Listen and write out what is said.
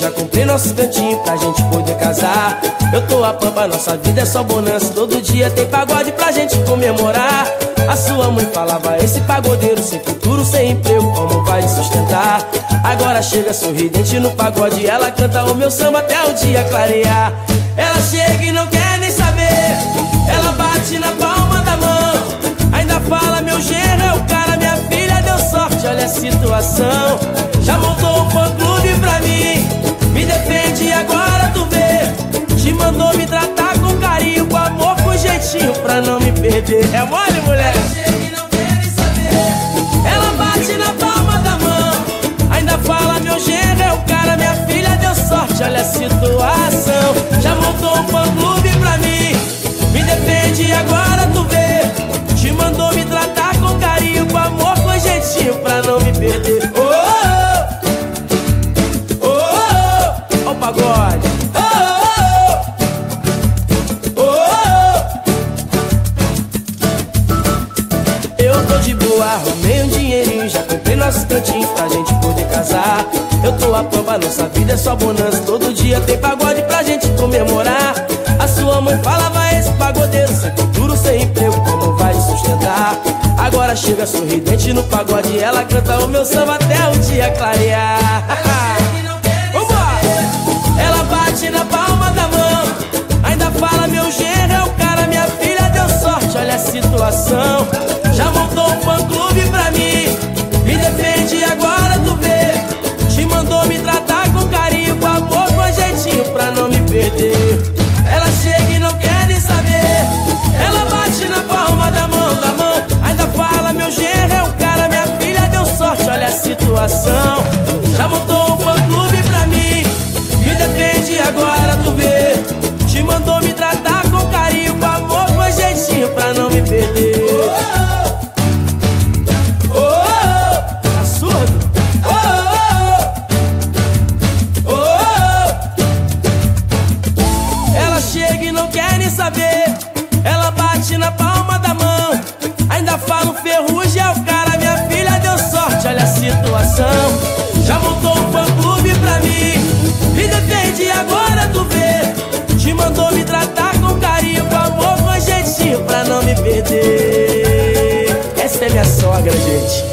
já comprei nosso cantinho pra gente poder casar. Eu tô a pampa, nossa vida é só bonança. Todo dia tem pagode pra gente comemorar. A sua mãe falava: esse pagodeiro sem futuro, sem emprego, como vai sustentar? Agora chega sorridente no pagode, ela canta o meu samba até o dia clarear. Ela chega e não quer jeitinho pra não me perder. É mole, mulher? Ela não saber. Ela bate na palma nosso cantinho pra gente poder casar. Eu tô a pampa, nossa vida é só bonança. Todo dia tem pagode pra gente comemorar. A sua mãe falava esse pagodeiro, sem futuro, sem emprego, como vai sustentar? Agora chega sorridente no pagode, ela canta o meu samba até o dia clarear. Já montou um fã clube pra mim. Me defende agora tu vê. Te mandou me tratar com carinho, com amor, com jeitinho pra não me perder. Oh, oh, oh, tá surdo? Oh. Ela chega e não quer nem saber. Ela bate na palma 对起。